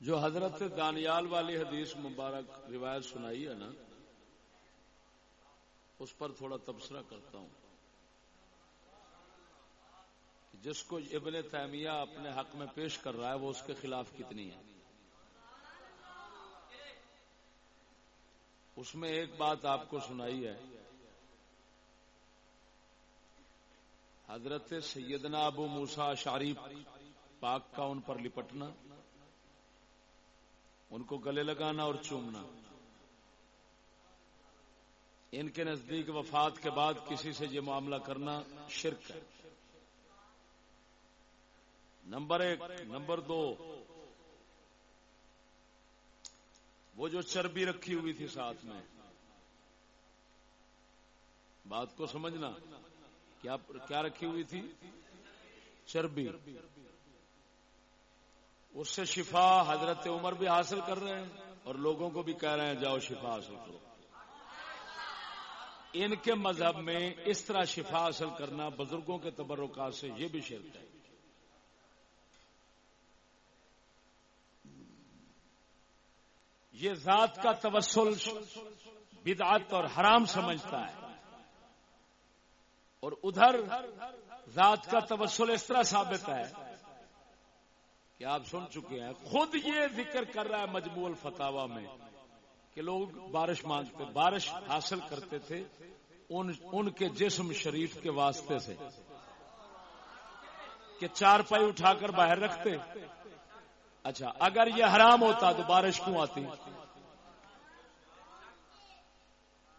جو حضرت دانیال والی حدیث مبارک روایت سنائی ہے نا، اس پر تھوڑا تبصرہ کرتا ہوں۔ جس کو ابن تیمیہ اپنے حق میں پیش کر رہا ہے، وہ اس کے خلاف کتنی ہے۔ اس میں ایک بات آپ کو سنائی ہے۔ حضرت سیدنا ابو موسا شریف پاک کا ان پر لپٹنا۔ ان کو گلے لگانا اور چومنا۔ ان کے نزدیک وفات کے بعد کسی سے یہ معاملہ کرنا شرک ہے۔ نمبر ایک، نمبر دو، وہ جو چربی رکھی ہوئی تھی ساتھ میں۔ بات کو سمجھنا، کیا رکھی ہوئی تھی؟ چربی۔ اس سے شفا حضرت عمر بھی حاصل کر رہے ہیں اور لوگوں کو بھی کہہ رہے ہیں جاؤ شفا حاصل کرو۔ ان کے مذہب میں اس طرح شفا حاصل کرنا بزرگوں کے تبرکات سے یہ بھی شرک ہے۔ یہ ذات کا توسل بدعت اور حرام سمجھتا ہے۔ اور ادھر ذات کا توسل اس طرح ثابت ہے کہ آپ سن چکے ہیں، خود یہ ذکر کر رہا ہے مجموع الفتاوا میں کہ لوگ بارش مانگتے، بارش حاصل کرتے تھے ان ان کے جسم شریف کے واسطے سے، کہ چار پائی اٹھا کر باہر رکھتے۔ اچھا اگر یہ حرام ہوتا تو بارش کیوں آتی؟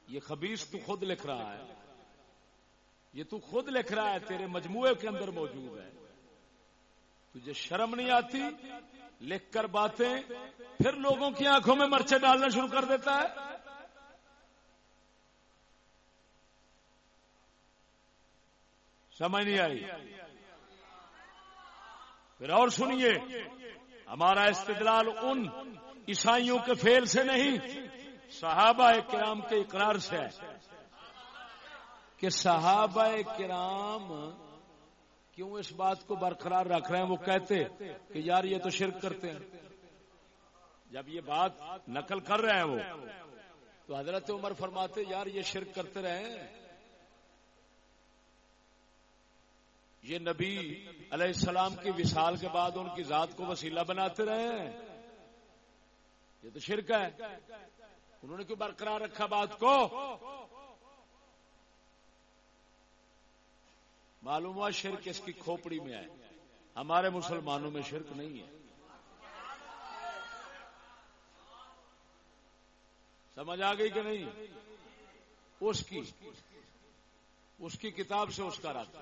یہ خبیص تو خود لکھ رہا ہے۔ یہ تو خود لکھ رہا ہے، تیرے مجموعے کے اندر موجود ہے۔ تجھے شرم نہیں آتی؟ لکھ کر باتیں، پھر لوگوں کی آنکھوں میں مرچے ڈالنا شروع کر دیتا ہے؟ سمجھ نہیں آئی؟ پھر اور سنیے، ہمارا استدلال ان عیسائیوں کے فیل سے نہیں، صحابہ کرام کے اقرار سے ہے کہ صحابہ کرام کیوں اس بات کو برقرار رکھ رہے ہیں؟ وہ کہتے کہ یار یہ تو شرک کرتے ہیں۔ جب یہ بات نقل کر رہے ہیں وہ، تو حضرت عمر فرماتے، یار یہ شرک کرتے رہے ہیں۔ یہ نبی علیہ السلام کی وشال کے بعد ان کی ذات کو وسیلہ بناتے رہے ہیں۔ یہ تو شرک ہے۔ انہوں نے کیوں برقرار رکھا بات کو؟ معلوم ہوا شرک اس کی کھوپڑی میں ہے۔ ہمارے مسلمانوں میں شرک نہیں ہے۔ سمجھ آ گئی کہ نہیں؟ اس کی۔ اس کی کتاب سے اس کا رات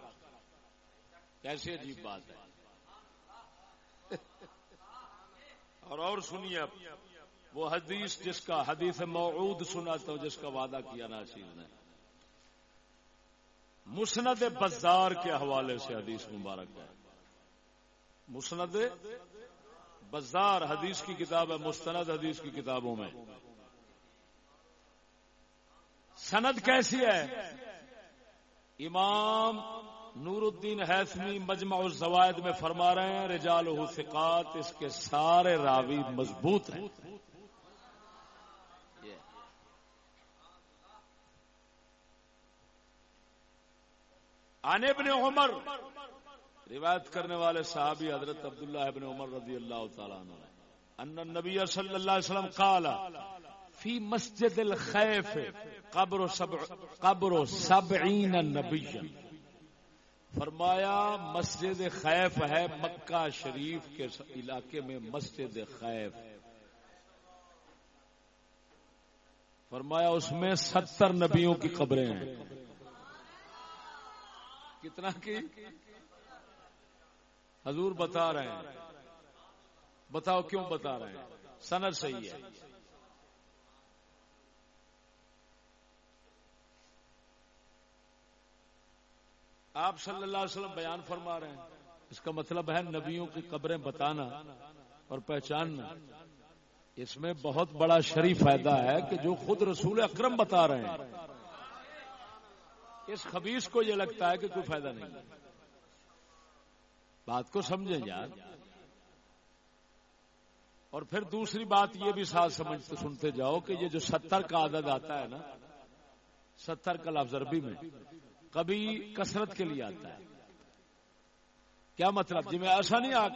کیسے عجیب بات ہے۔ اور اور سنیے وہ حدیث جس کا حدیث موعود سناتا ہوں، جس کا وعدہ کیا ناصیر نے۔ مسند بزار کے حوالے سے حدیث مبارک ہے۔ مسند بزار حدیث کی کتاب ہے، مستند حدیث کی کتابوں میں۔ سند کیسی ہے؟ امام نور الدین حیثمی مجمع الزوائد میں فرما رہے ہیں، رجال ثقات اس کے سارے راوی مضبوط ہیں۔ عن ابن عمر، روایت کرنے والے صحابی حضرت عبداللہ ابن عمر رضی اللہ تعالیٰ عنہ ان النبی صلی اللہ علیہ وسلم قال، فی مسجد الخیف قبر سبع قبر سبعین نبی فرمایا، مسجد خیف ہے مکہ شریف کے علاقے میں مسجد خیف۔ فرمایا، اس میں ستر نبیوں کی قبریں ہیں۔ کتنا کی؟ حضور بتا رہے ہیں۔ بتاؤ کیوں بتا رہے ہیں؟ سند صحیح ہے۔ آپ صلی اللہ علیہ وسلم بیان فرما رہے ہیں۔ اس کا مطلب ہے نبیوں کی قبریں بتانا اور پہچاننا۔ اس میں بہت بڑا شریف فائدہ ہے کہ جو خود رسول اکرم بتا رہے ہیں۔ اس خبیص کو یہ لگتا ہے کہ کوئی فائدہ نہیں۔ بات کو سمجھیں یار۔ اور پھر دوسری بات یہ بھی ساتھ سمجھتے سنتے جاؤ کہ یہ جو ستر کا عدد آتا ہے نا، ستر کا لفظ عربی میں کبھی کثرت کے لیے آتا ہے۔ کیا مطلب؟ جی میں ایسا نہیں آ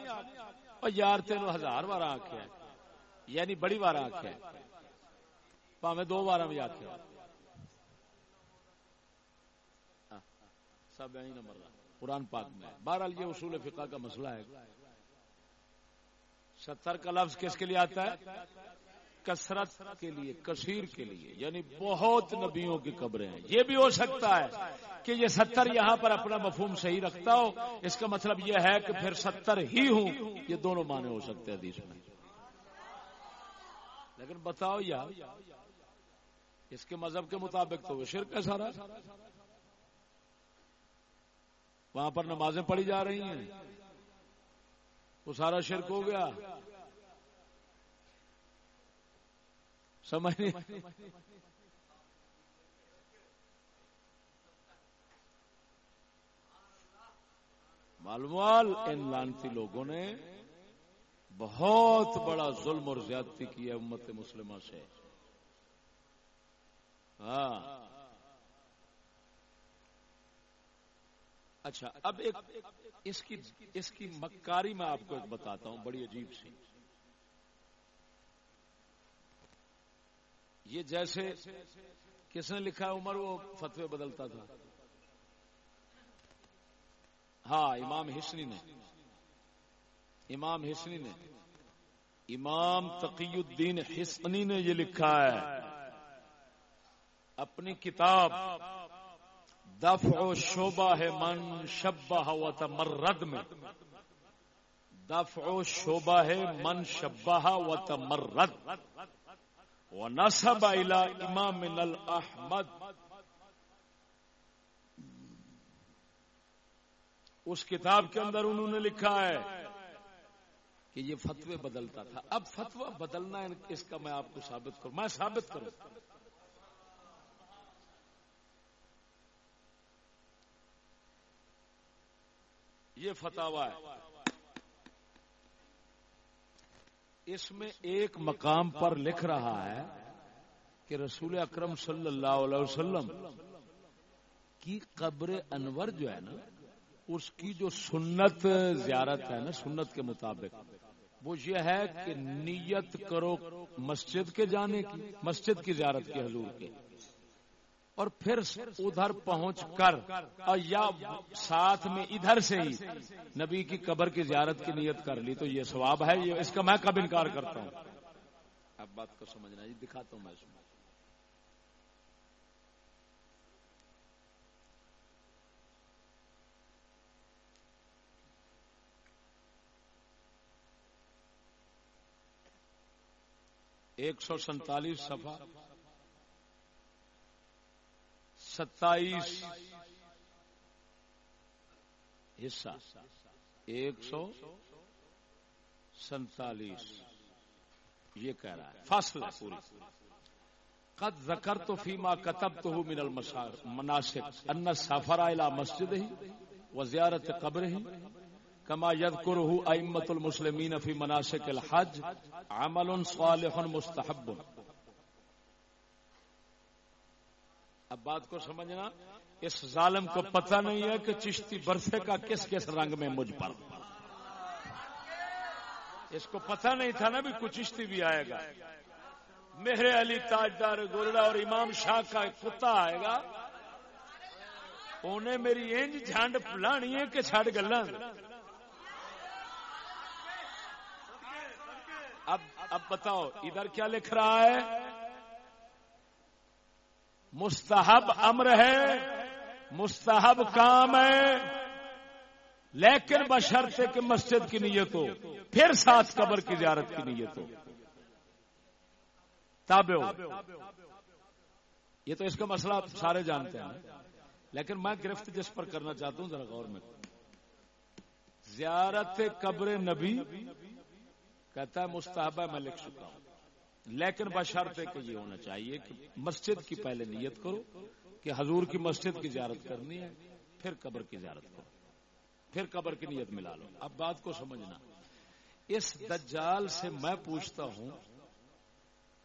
یار تین ہزار بار آخیا یعنی بڑی بار آخیا پاوے دو بار بھی آخیا سب یہی نمبر قرآن پاک میں۔ بہرحال یہ اصول فقہ کا مسئلہ ہے۔ ستر کا لفظ کس کے لیے آتا ہے؟ کثرت کے لیے، کثیر کے لیے۔ یعنی بہت نبیوں کی قبریں ہیں۔ یہ بھی ہو سکتا ہے کہ یہ ستر یہاں پر اپنا مفہوم صحیح رکھتا ہو۔ اس کا مطلب یہ ہے کہ پھر ستر ہی ہوں۔ یہ دونوں معنی ہو سکتے ہیں حدیث میں۔ لیکن بتاؤ یار، اس کے مذہب کے مطابق تو وہ شرک ہے سارا۔ وہاں پر نمازیں پڑھی جا رہی ہیں۔ وہ سارا شرک ہو گیا۔ سمجھ مالوال ان لانتی لوگوں نے بہت بڑا ظلم اور زیادتی کی ہے امت مسلمہ سے۔ ہاں۔ اچھا اب ایک اس کی اس کی مکاری میں آپ کو ایک بتاتا ہوں، بڑی عجیب سی۔ یہ جیسے کس نے لکھا ہے عمر، وہ فتوے بدلتا تھا۔ ہاں امام ہسنی نے۔ امام ہسنی نے۔ امام تقی الدین حسنی نے یہ لکھا ہے۔ اپنی کتاب دفع و شعبہ ہے من شبہ و تمرد میں۔ دفع و شعبہ ہے من شبہ و تمرد۔ و نصب الى امام الاحمد۔ اس کتاب کے اندر انہوں نے لکھا ہے کہ یہ فتوے بدلتا تھا۔ اب فتوا بدلنا اس کا میں آپ کو ثابت کروں۔ میں ثابت کروں۔ یہ فتوا ہے۔ اس میں ایک مقام پر لکھ رہا ہے کہ رسول اکرم صلی اللہ علیہ وسلم کی قبر انور جو ہے نا، اس کی جو سنت زیارت ہے نا، سنت کے مطابق، وہ یہ ہے کہ نیت کرو مسجد کے جانے کی، مسجد کی زیارت کی حضور کے اور پھر ادھر پہنچ کر یا ساتھ میں ادھر سے ہی نبی کی قبر کی زیارت کی نیت کر لی، تو یہ ثواب ہے، یہ اس کا میں کب انکار کرتا ہوں؟ اب بات کو سمجھنا جی دکھاتا ہوں میں میں ایک سو سینتالیس سفا ستائیس حصہ، ایک سو سینتالیس یہ کہہ رہا ہے۔ فصل پوری قد ذکر تو فیما کتب تو من المناسب ان سفر الى مسجد ہی و زیارت قبر ہی کما یذکرہ ائمۃ المسلمین فی مناسک الحج عمل صالح مستحب اب بات کو سمجھنا، اس ظالم کو پتہ نہیں ہے کہ چشتی برسے کا کس کس رنگ میں مجھ پر۔ اس کو پتہ نہیں تھا نا بھی کچھ چشتی بھی آئے گا۔ میرے علی تاجدار گولڈا اور امام شاہ کا ایک کتا آئے گا۔ انہیں میری انج جھانڈ پلانی ہے کہ چھڑ گلا اب اب بتاؤ، ادھر کیا لکھ رہا ہے؟ مستحب امر ہے، مستحب کام ہے۔ لیکن بشرط کہ مسجد کی نیت ہو پھر ساتھ قبر کی زیارت کی نیت ہو تابع یہ تو اس کا مسئلہ سارے جانتے ہیں۔ لیکن میں گرفت جس پر کرنا چاہتا ہوں، ذرا غور میں۔ زیارت قبر نبی، کہتا ہے مستحبہ میں لکھ چکا ہوں۔ لیکن بشرط ہے کہ یہ ہونا چاہیے کہ مسجد کی پہلے نیت کرو کہ حضور کی مسجد کی زیارت کرنی ہے، پھر قبر کی زیارت کرو۔ پھر قبر کی نیت ملا لو۔ اب بات کو سمجھنا۔ اس دجال سے میں پوچھتا ہوں،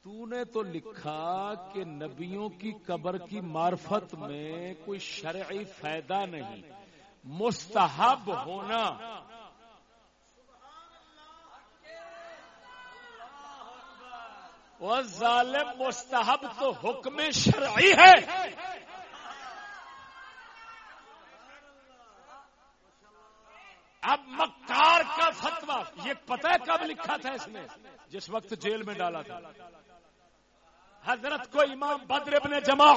تو نے تو لکھا کہ نبیوں کی قبر کی معرفت میں کوئی شرعی فائدہ نہیں، مستحب ہونا۔ وہ ظالم مستحب تو حکم شرعی ہے۔ اب مکار کا فتوا یہ پتہ کب لکھا تھا اس نے؟ جس وقت جیل میں ڈالا تھا۔ حضرت کو امام بدر ابن جماع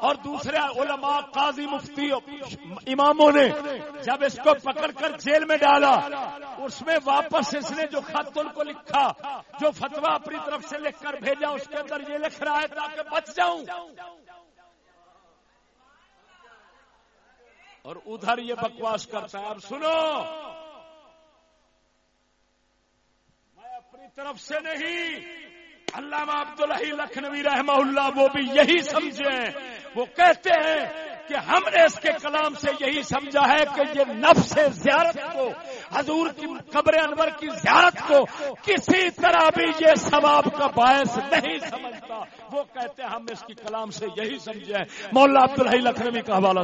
اور دوسرے علماء قاضی مفتی اماموں نے جب اس کو پکڑ کر جیل میں ڈالا، اس میں واپس اس نے جو خط ان کو لکھا، جو فتوا اپنی طرف سے لکھ کر بھیجا، اس کے اندر یہ لکھ رہا ہے، تاکہ بچ جاؤں۔ اور ادھر یہ بکواس کرتا ہے، اب سنو۔ میں اپنی طرف سے نہیں علامہ عبداللہ لکھنوی رحمہ اللہ وہ بھی یہی سمجھے ہیں۔ وہ کہتے ہیں کہ ہم نے اس کے کلام سے یہی سمجھا ہے کہ یہ نفس زیارت کو، حضور کی قبر انور کی زیارت کو کسی طرح بھی یہ ثواب کا باعث نہیں سمجھتا۔ وہ کہتے ہیں ہم اس کی کلام سے یہی سمجھے ہیں۔ مولا عبدالحی لکھنوی کا حوالہ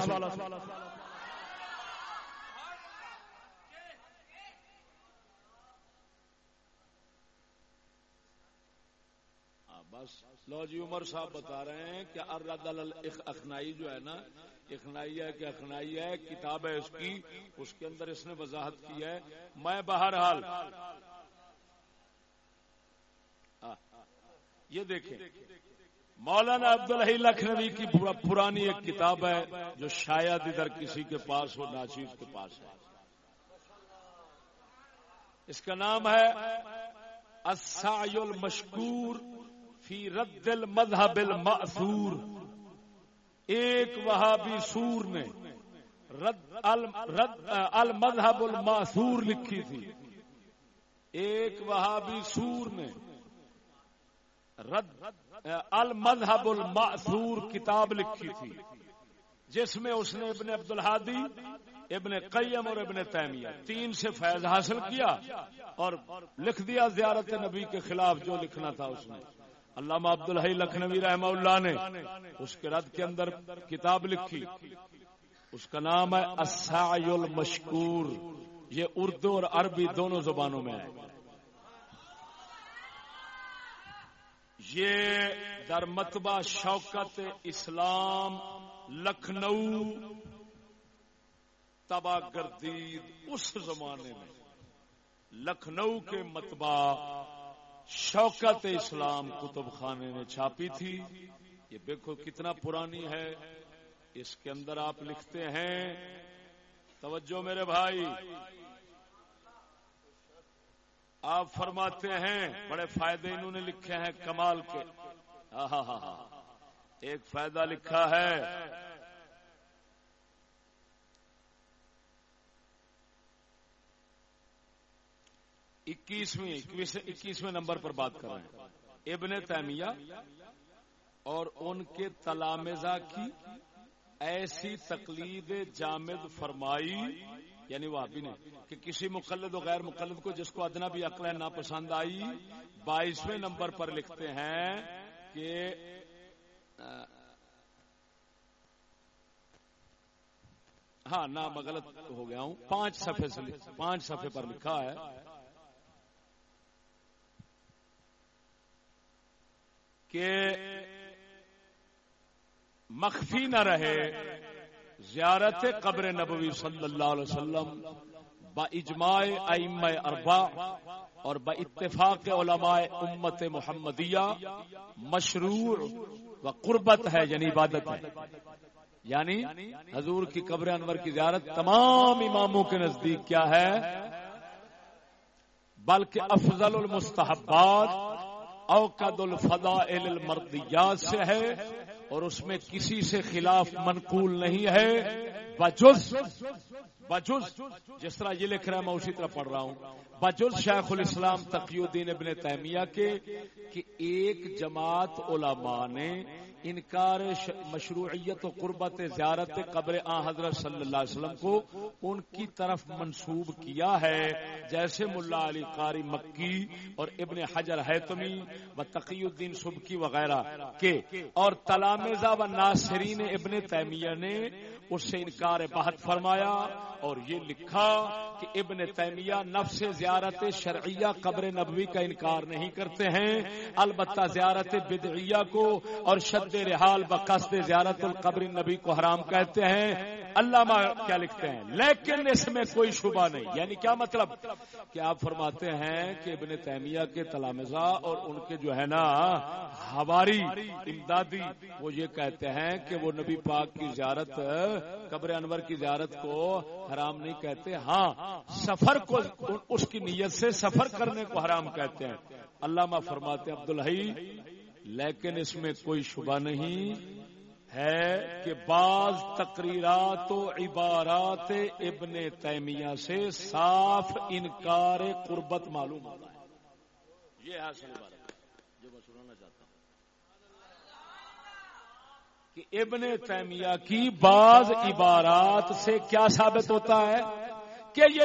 سوالا لو جی عمر صاحب بتا رہے ہیں کہ ارد اخنائی جو ہے نا، اخنائی ہے کہ اخنائی ہے، کتاب ہے اس کی، اس کے اندر اس نے وضاحت کی ہے۔ میں بہرحال یہ دیکھیں، مولانا عبدالحی لکھنوی کی پرانی ایک کتاب ہے جو شاید ادھر کسی کے پاس ہو، ناچیز کے پاس ہے۔ اس کا نام ہے السعی المشکور فی رد المذہب المأثور۔ ایک وہابی سور نے رد المذہب الماثور لکھی تھی۔ ایک وہابی سور نے رد المذہب الماثور کتاب لکھی تھی، جس میں اس نے ابن عبد الحادی ابن قیم اور ابن تیمیہ تین سے فیض حاصل کیا اور لکھ دیا زیارت نبی کے خلاف جو لکھنا تھا اس نے علامہ عبد الحی لکھنوی رحمہ اللہ نے اس کے رد کے اندر کتاب لکھی۔ اس کا نام ہے السعی المشکور۔ یہ اردو اور عربی دونوں زبانوں میں ہے۔ یہ در متبہ شوکت اسلام لکھنؤ تباہ گردید اس زمانے میں۔ لکھنؤ کے متبہ شوکت اسلام کتب خانے نے چھاپی تھی۔ یہ دیکھو کتنا پرانی ہے۔ اس کے اندر آپ لکھتے ہیں۔ توجہ میرے بھائی۔ آپ فرماتے ہیں، بڑے فائدے انہوں نے لکھے ہیں کمال کے۔ ہاں ہاں ہاں ایک فائدہ لکھا ہے۔ اکیسویں اکیسویں نمبر پر بات کر رہے ہیں۔ ابن تیمیہ اور ان کے تلامزہ کی ایسی تقلید جامد فرمائی یعنی وہ نے، کہ کسی مقلد و غیر مقلد کو جس کو ادنا بھی عقل ناپسند آئی، بائیسویں نمبر پر لکھتے ہیں کہ ہاں نہ غلط ہو گیا ہوں۔ پانچ صفحے سے پانچ صفحے پر لکھا ہے۔ کہ مخفی نہ رہے زیارت قبر نبوی صلی اللہ علیہ وسلم با اجماع ائمہ اربا اور با اتفاق علماء امت محمدیہ مشروع و قربت ہے یعنی عبادت ہے۔ یعنی حضور کی قبر انور کی زیارت تمام اماموں کے نزدیک کیا ہے، بلکہ افضل المستحبات اوقد الفضا المردیات سے ہے اور اس میں کسی سے خلاف منقول نہیں ہے۔ بجز بجز، جس طرح یہ لکھ رہا ہے، میں اسی طرح پڑھ رہا ہوں۔ بجز شیخ الاسلام تقی الدین ابن تیمیہ کے کہ ایک جماعت علماء نے انکار مشروعیت و قربت زیارت قبر آ حضرت صلی اللہ علیہ وسلم کو ان کی طرف منسوب کیا ہے، جیسے ملا علی قاری مکی اور ابن حجر حتمی و تقی الدین سبکی وغیرہ کے۔ اور تلامزہ و ناصرین ابن تیمیہ نے اس سے انکار بہت فرمایا اور یہ لکھا کہ ابن تیمیہ نفس زیارت شرعیہ قبر نبوی کا انکار نہیں کرتے ہیں۔ البتہ زیارت بدعیہ کو اور شد رحال بقصد زیارت القبر نبی کو حرام کہتے ہیں۔ علامہ کیا لکھتے ہیں؟ لیکن اس میں کوئی شبہ نہیں۔ یعنی کیا مطلب؟ کہ آپ فرماتے ہیں کہ ابن تیمیہ کے تلامزہ اور ان کے جو ہے نا ہماری امدادی، وہ یہ کہتے ہیں کہ وہ نبی پاک کی زیارت، قبر انور کی زیارت کو حرام نہیں کہتے۔ ہاں سفر کو، اس کی نیت سے سفر کرنے کو حرام کہتے ہیں۔ علامہ فرماتے عبد الحی لیکن اس میں کوئی شبہ نہیں۔ ہے کہ بعض تقریرات و عبارات ابن تیمیہ سے صاف انکار قربت معلوم ہوتا ہے۔ یہ ہے اصل بات۔ جو میں سنانا چاہتا ہوں۔ کہ ابن تیمیہ کی بعض عبارات سے کیا ثابت ہوتا ہے؟ کہ یہ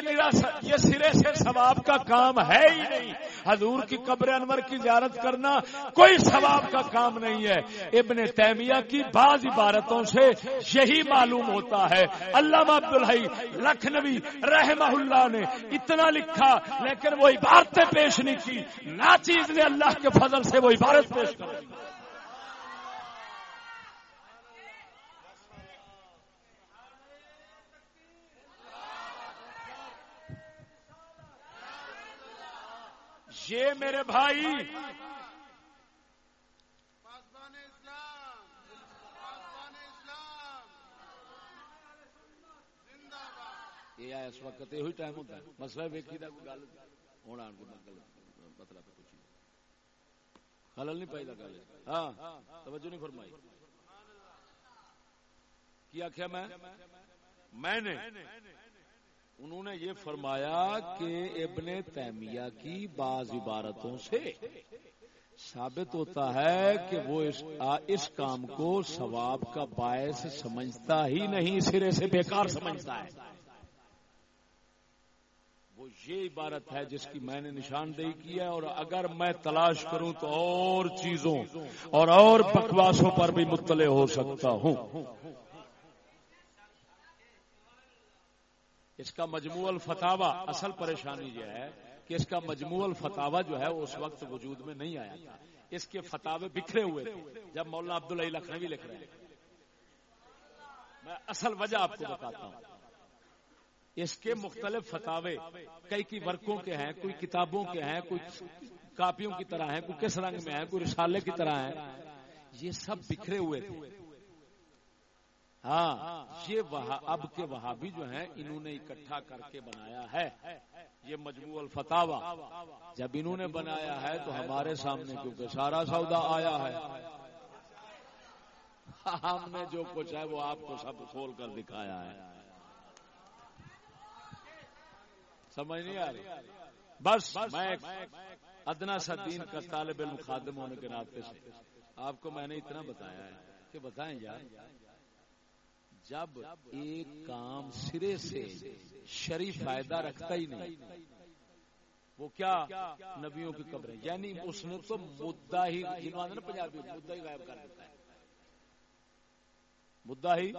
یہ سرے سے ثواب کا کام ہے ہی نہیں۔ حضور کی قبر انور کی زیارت کرنا کوئی ثواب کا کام نہیں ہے۔ ابن تیمیہ کی بعض عبارتوں سے یہی معلوم ہوتا ہے۔ اللہ عبدالحی لکھنوی رحمہ اللہ نے اتنا لکھا، لیکن وہ عبارتیں پیش نہیں کی۔ ناچیز نے اللہ کے فضل سے وہ عبارت پیش کر یہ میرے بھائی۔ یہ اس وقت یہ ٹائم ہوتا ہے۔ مسئلہ ویکھی دا کوئی گل۔ ہوں آن کے مطلب کچھ خلل نہیں پائی گل۔ ہاں۔ توجہ نہیں فرمائی۔ کی آخیا میں؟ میں نے انہوں نے یہ فرمایا کہ ابن تیمیہ کی بعض عبارتوں سے ثابت ہوتا ہے کہ وہ اس, اس کام کو ثواب کا باعث سمجھتا ہی نہیں سرے سے بیکار سمجھتا ہے۔ وہ یہ عبارت ہے جس کی میں نے نشاندہی کی ہے اور اگر میں تلاش کروں تو اور چیزوں اور اور بکواسوں پر بھی مطلع ہو سکتا ہوں۔ اس کا مجموع الفتاوا اصل پریشانی یہ ہے کہ اس کا مجموع الفتاوا جو ہے اس وقت وجود میں نہیں آیا تھا۔ اس کے فتاوے بکھرے ہوئے تھے۔ جب مولانا عبداللہ لکھنوی لکھ رہے ہیں۔ میں اصل وجہ آپ کو بتاتا ہوں۔ اس کے مختلف فتاوے کئی کی ورکوں کے ہیں، کوئی کتابوں کے ہیں، کوئی کاپیوں کی طرح ہیں، کوئی کس رنگ میں ہیں، کوئی رسالے کی طرح ہیں۔ یہ سب بکھرے ہوئے تھے۔ ہاں،, ہاں یہ اب کے وہابی جو ہیں، انہوں نے اکٹھا کر کے بنایا ہے۔ یہ مجموع الفتاوا جب انہوں نے بنایا ہے تو ہمارے سامنے کیونکہ سارا سودا آیا ہے۔ ہم نے جو کچھ ہے وہ آپ کو سب کھول کر دکھایا ہے۔ سمجھ نہیں آ رہی؟ بس، میں ادنا سا دین کا طالب علم خادم ہونے کے ناطے سے آپ کو میں نے اتنا بتایا ہے کہ بتائیں یار جب ایک کام سرے سے شریف فائدہ رکھتا ہی نہیں، وہ کیا نبیوں کی قبریں؟ یعنی اس نے تو مدعا ہی نا پنجابی مدعا ہی غائب کر دیتا ہے۔ مدعا ہی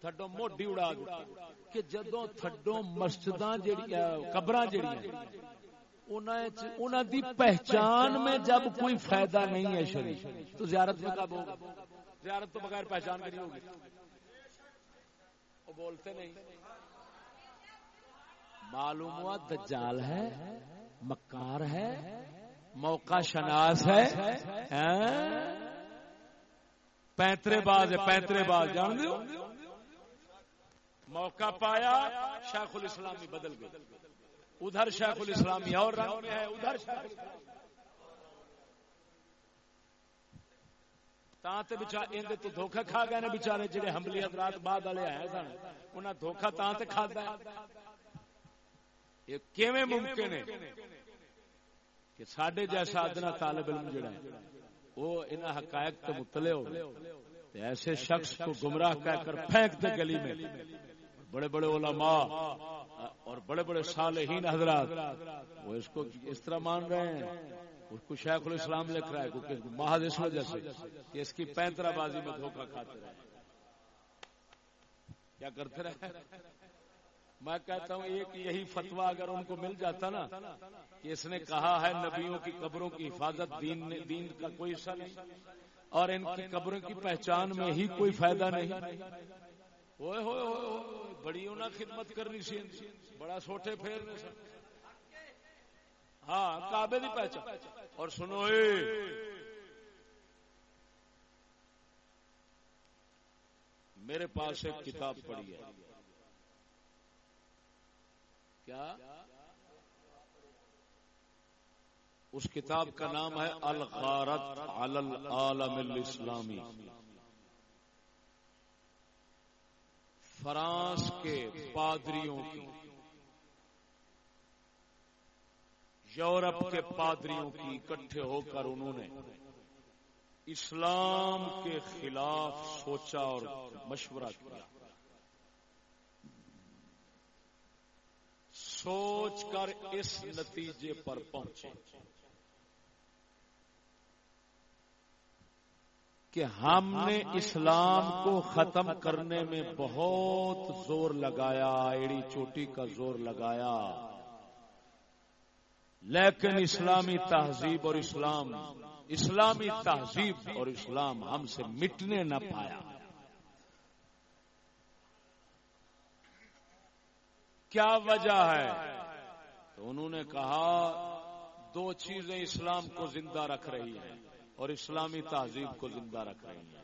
تھڈو موڈی اڑا دیتا کہ جدو تھڈو مسجد قبر جہی دی پہچان میں جب کوئی فائدہ نہیں ہے شریف، تو زیارت میں کب ہوگا؟ زیارت تو بغیر پہچان کے نہیں ہوگی۔ وہ بولتے نہیں۔ معلوم ہوا دجال ہے، مکار ہے، موقع شناس ہے ہاں؟ پینترے باز ہے، پینترے باز، جان دو موقع پایا، شیخ الاسلامی بدل گئے۔ ادھر شیخ الاسلامی اور رنگ میں ہے، ادھر شیخ الاسلامی تو دھوکھا کھا گئے نے بچارے جڑے حملی حضرات بعد والے آئے سن انہیں دھوکھا تا تے کھادا ہے یہ کیویں ممکن ہے کہ ساڈے جیسا ادنا طالب علم جڑا ہے وہ ان حقائق کے مطلع ہو ایسے شخص کو گمراہ کہہ کر پھینک دے گلی میں بڑے بڑے علماء اور بڑے بڑے صالحین حضرات وہ اس کو اس طرح مان رہے ہیں اس کو شیخ الاسلام لکھ رہا ہے کیونکہ محض اس وجہ سے کہ اس کی پینترا بازی میں دھوکہ کھاتے رہے۔ کیا کرتے رہے؟ میں کہتا ہوں، ایک یہی فتوا اگر ان کو مل جاتا نا، کہ اس نے کہا ہے، نبیوں کی قبروں کی حفاظت، دین دین کا کوئی حصہ نہیں، اور ان کی قبروں کی پہچان میں ہی کوئی فائدہ نہیں۔ ہوئے ہوئے ہوئے، بڑی انہیں خدمت کرنی سی۔ بڑا سوٹے پھیرنے سے ہاں کعبے دی پہچان۔ اور سنو اے۔ میرے پاس ایک کتاب پڑھی ہے۔ کیا؟ اس کتاب کا نام ہے الغارت علی العالم الاسلامی۔ فرانس کے پادریوں کی۔ یورپ کے پادریوں کی اکٹھے ہو کر انہوں نے اسلام کے خلاف سوچا اور مشورہ کیا۔ سوچ کر اس نتیجے پر پہنچے کہ ہم نے اسلام کو ختم کرنے میں بہت زور لگایا، ایڑی چوٹی کا زور لگایا۔ لیکن اسلامی تہذیب اور اسلام، اسلامی تہذیب اور اسلام ہم سے مٹنے نہ پایا۔ کیا وجہ ہے؟ تو انہوں نے کہا، دو چیزیں اسلام کو زندہ رکھ رہی ہیں اور اسلامی تہذیب کو زندہ رکھ رہی ہیں۔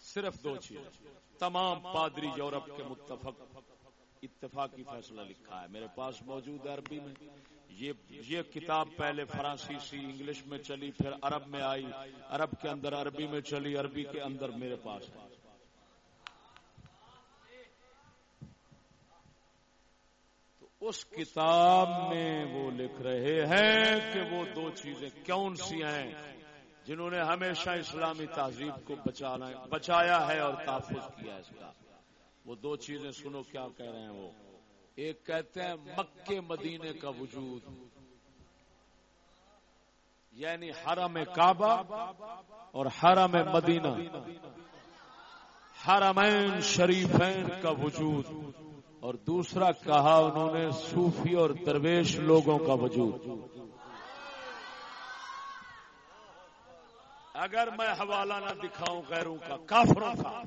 صرف دو چیز تمام پادری یورپ کے متفق۔ اتفاقی فیصلہ لکھا ہے۔ میرے پاس موجود ہے عربی میں یہ کتاب پہلے فرانسیسی انگلش میں چلی، پھر عرب میں آئی۔ عرب کے اندر عربی میں چلی، عربی کے اندر میرے پاس ہے اس کتاب میں وہ لکھ رہے ہیں کہ وہ دو چیزیں کون سی ہیں جنہوں نے ہمیشہ اسلامی تہذیب کو بچایا ہے اور تحفظ کیا اس کا۔ وہ دو چیزیں سنو کیا کہہ رہے ہیں وہ۔ ایک کہتے ہیں مکے مدینے کا وجود یعنی حرم کعبہ اور حرم مدینہ۔ حرمین شریفین کا وجود۔ اور دوسرا کہا انہوں نے صوفی اور درویش لوگوں کا وجود۔ اگر میں حوالہ نہ دکھاؤں غیروں کا، کافروں کا،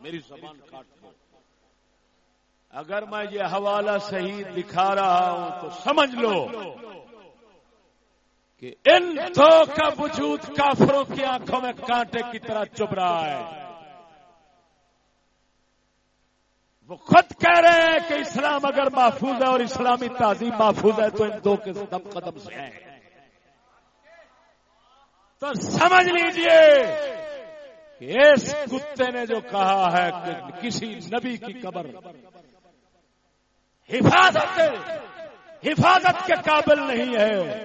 میری زبان کاٹ دو۔ اگر میں یہ حوالہ صحیح دکھا رہا ہوں تو سمجھ لو کہ ان دو کا وجود کافروں کی آنکھوں میں کانٹے کی طرح چب رہا ہے۔ وہ خود کہہ رہے ہیں کہ اسلام اگر محفوظ ہے اور اسلامی تعظیم محفوظ ہے تو ان دو کے دم قدم سے ہیں۔ تو سمجھ لیجیے کہ اس کتے نے جو کہا ہے کہ کسی نبی کی قبر حفاظت حفاظت کے قابل نہیں ہے۔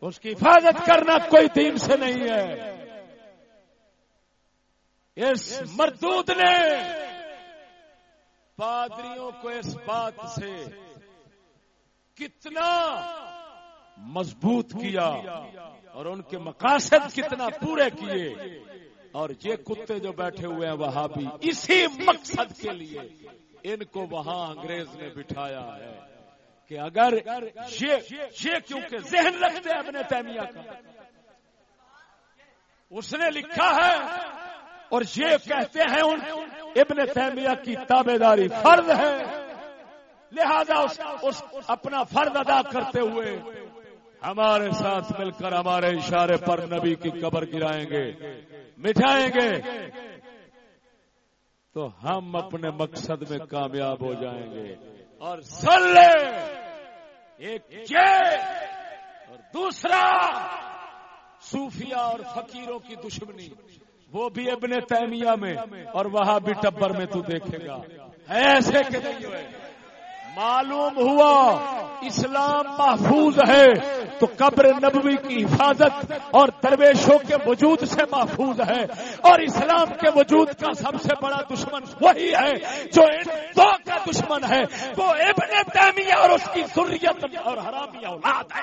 اس کی حفاظت کرنا کوئی دین سے نہیں ہے۔ اس مردود نے پادریوں کو اس بات سے کتنا مضبوط کیا اور ان کے مقاصد کتنا پورے کیے۔ اور یہ کتے جو بیٹھے ہوئے ہیں وہاں بھی اسی مقصد کے لیے ان کو وہاں انگریز نے بٹھایا ہے کہ اگر یہ کیونکہ ذہن رکھتے ہیں اپنے تیمیہ کا۔ اس نے لکھا ہے اور یہ کہتے ہیں ان ابن تیمیہ کی تابے داری فرض ہے۔ لہذا اس, اس اپنا فرض ادا کرتے ہوئے ہمارے ساتھ مل کر ہمارے اشارے پر نبی کی قبر گرائیں گے مٹھائیں گے۔ تو ہم اپنے مقصد میں کامیاب ہو جائیں گے۔ اور سن لے ایک اور دوسرا! صوفیہ اور فقیروں کی دشمنی۔ وہ بھی ابن تیمیہ میں۔ اور وہاں بھی ٹبر میں تو دیکھے گا۔ ایسے کہ نہیں ہوئے۔ معلوم ہوا اسلام محفوظ ہے تو قبر نبوی کی حفاظت اور درویشوں کے وجود سے محفوظ ہے اور اسلام کے وجود کا سب سے بڑا دشمن وہی ہے جو ان دو کا دشمن ہے، وہ ابن تیمیہ اور اس کی ضروریت اور حرامی اولاد ہے۔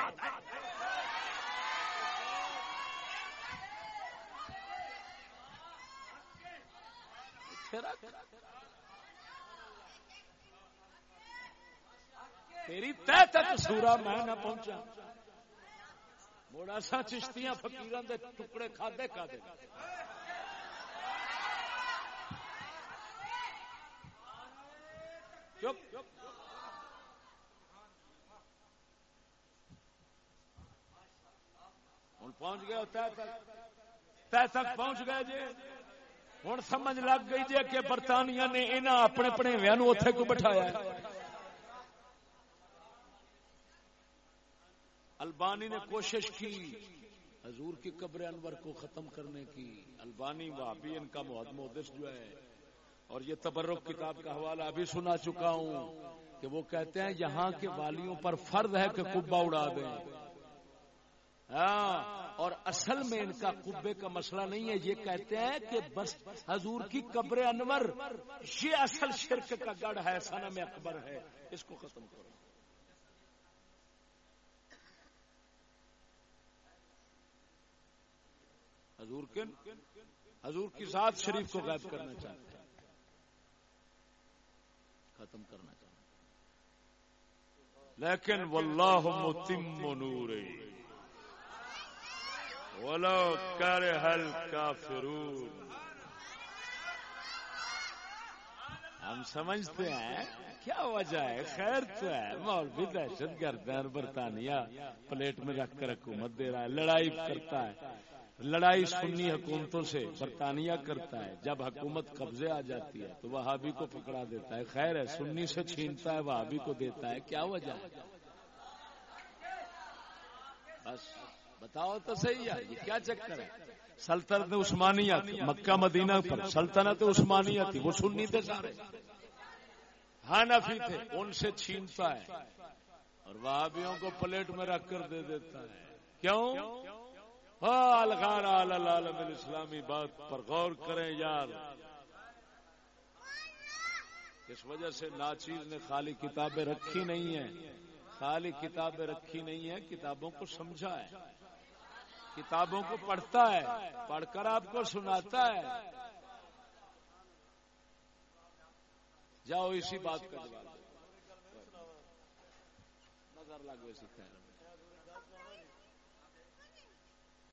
تیری طے تک سورا میں نہ پہنچا موڑا سا چشتیاں فکیر دے ٹکڑے کھادے کھادے۔ ہوں پہنچ گیا طے تک تک پہنچ گئے جی۔ ہوں سمجھ لگ گئی جی کہ برطانیہ نے انہیں اپنے پڑھےویا نو کو بٹھایا البانی نے کوشش کی۔ حضور کی قبر انور کو ختم کرنے کی۔ البانی وابی ان کا محدث جو ہے۔ اور یہ تبرک کتاب کا حوالہ ابھی سنا چکا ہوں کہ وہ کہتے ہیں یہاں کے والیوں پر فرد ہے کہ کبا اڑا دیں۔ ہاں اور اصل میں ان کا قبے کا مسئلہ نہیں ہے۔ یہ کہتے ہیں کہ بس حضور کی قبر انور یہ اصل شرک کا گڑھ ہے سنم اکبر ہے۔ اس کو ختم کرو۔ حضور کے حضور کی ذات شریف کو غائب کرنا چاہتے ہیں ختم کرنا چاہتے لیکن واللہ متم نوری۔ ولو کرہ الکافرون ہم سمجھتے ہیں، کیا وجہ ہے؟ خیر تو ہے، مولوی دہشت گرد ہے برطانیہ پلیٹ میں رکھ کر حکومت دے رہا ہے، لڑائی کرتا ہے۔ لڑائی سنی حکومتوں سے برطانیہ کرتا ہے۔ جب حکومت قبضے آ جاتی ہے تو وہابی کو پکڑا دیتا ہے۔ خیر ہے، سنی سے چھینتا ہے، وہابی کو دیتا ہے۔ کیا وجہ ہے؟ بس، بتاؤ تو صحیح ہے۔ یہ کیا چکر ہے؟ سلطنت عثمانیہ تھی مکہ، مدینہ پر۔ سلطنت عثمانیہ تھی وہ سنی تھے سارے۔ ہانفی تھے، ان سے چھینتا ہے۔ اور وہابیوں کو پلیٹ میں رکھ کر دے دیتا ہے۔ کیوں؟ الغار عالم اسلامی بات پر غور کریں یار۔ اس وجہ سے ناچیز نے خالی کتابیں رکھی نہیں ہیں۔ خالی کتابیں رکھی نہیں ہیں، کتابوں کو سمجھا ہے۔ کتابوں کو پڑھتا ہے، پڑھ کر آپ کو سناتا ہے۔ جاؤ اسی بات کا جواب نظر لگے سکھا